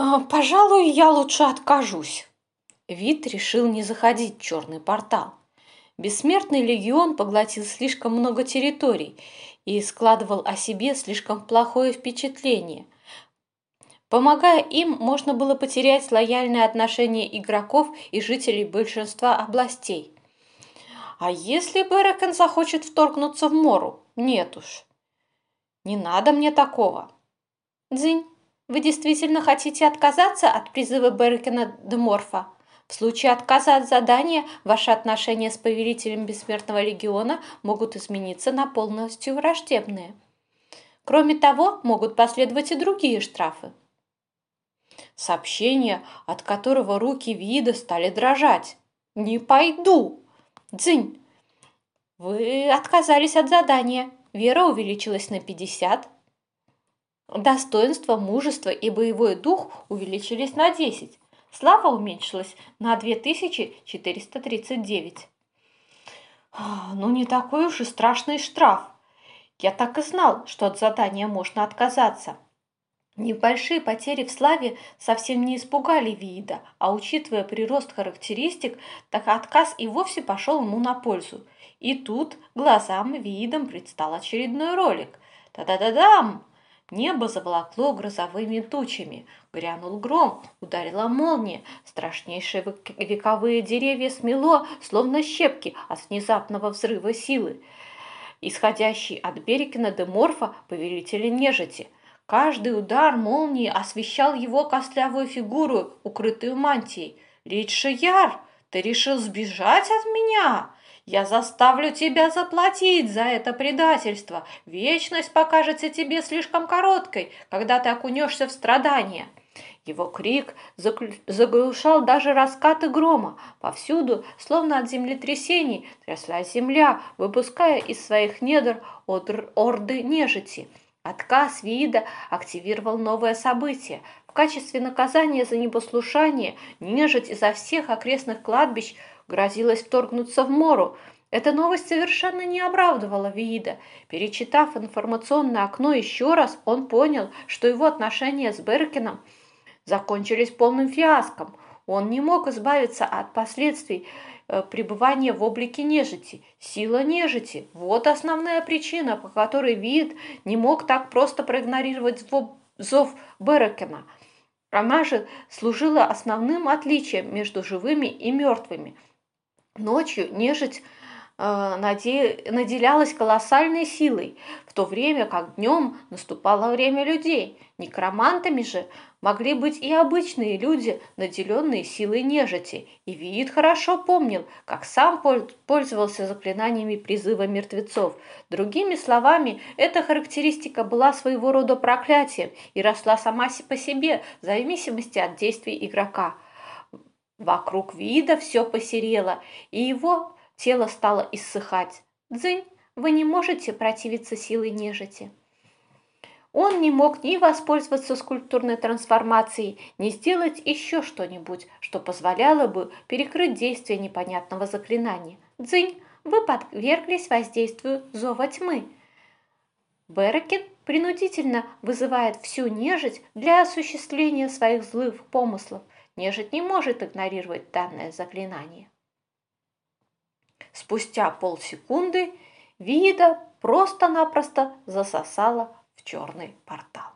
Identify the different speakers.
Speaker 1: «А, «Пожалуй, я лучше откажусь». Вид решил не заходить в черный портал. Бессмертный легион поглотил слишком много территорий и складывал о себе слишком плохое впечатление. Помогая им, можно было потерять лояльное отношение игроков и жителей большинства областей. А если Берекен захочет вторгнуться в Мору? Нет уж. Не надо мне такого. Дзинь, вы действительно хотите отказаться от призыва Берекена Деморфа? В случае отказа от задания ваши отношения с повелителем Бессмертного Легиона могут измениться на полностью враждебные. Кроме того, могут последовать и другие штрафы. Сообщение, от которого руки вида стали дрожать. «Не пойду!» «Дзынь! Вы отказались от задания. Вера увеличилась на 50. Достоинство, мужество и боевой дух увеличились на 10. Слава уменьшилась на 2439. А, ну, не такой уж и страшный штраф. Я так и знал, что от задания можно отказаться. Небольшие потери в славе совсем не испугали Вида, а учитывая прирост характеристик, так отказ и вовсе пошел ему на пользу. И тут глазам Видом предстал очередной ролик. Та-да-да-дам! Небо заволокло грозовыми тучами. Грянул гром, ударила молния. Страшнейшие вековые деревья смело, словно щепки от внезапного взрыва силы. Исходящий от Берекина де Морфа повелителя нежити. Каждый удар молнии освещал его костлявую фигуру, укрытую мантией. «Ридшияр, ты решил сбежать от меня?» Я заставлю тебя заплатить за это предательство. Вечность покажется тебе слишком короткой, когда ты окунешься в страдания». Его крик заглушал даже раскаты грома. Повсюду, словно от землетрясений, тряслась земля, выпуская из своих недр орды нежити. Отказ вида активировал новое событие. В качестве наказания за непослушание нежить изо всех окрестных кладбищ грозилась вторгнуться в Мору. Эта новость совершенно не оправдывала Виида. Перечитав информационное окно еще раз, он понял, что его отношения с Беркином закончились полным фиаском. Он не мог избавиться от последствий э, пребывания в облике нежити. Сила нежити – вот основная причина, по которой Вид не мог так просто проигнорировать зов Беркина. Она же служила основным отличием между живыми и мертвыми – Ночью нежить э, наделялась колоссальной силой, в то время как днем наступало время людей. Некромантами же могли быть и обычные люди, наделенные силой нежити. И Виит хорошо помнил, как сам пользовался заклинаниями призыва мертвецов. Другими словами, эта характеристика была своего рода проклятием и росла сама по себе в зависимости от действий игрока – Вокруг вида все посерело, и его тело стало иссыхать. Дзынь, вы не можете противиться силой нежити. Он не мог ни воспользоваться скульптурной трансформацией, ни сделать еще что-нибудь, что позволяло бы перекрыть действие непонятного заклинания. Дзынь, вы подверглись воздействию зова тьмы. Берекин принудительно вызывает всю нежить для осуществления своих злых помыслов – Нежить не может игнорировать данное заклинание. Спустя полсекунды Вида просто-напросто засосала в черный портал.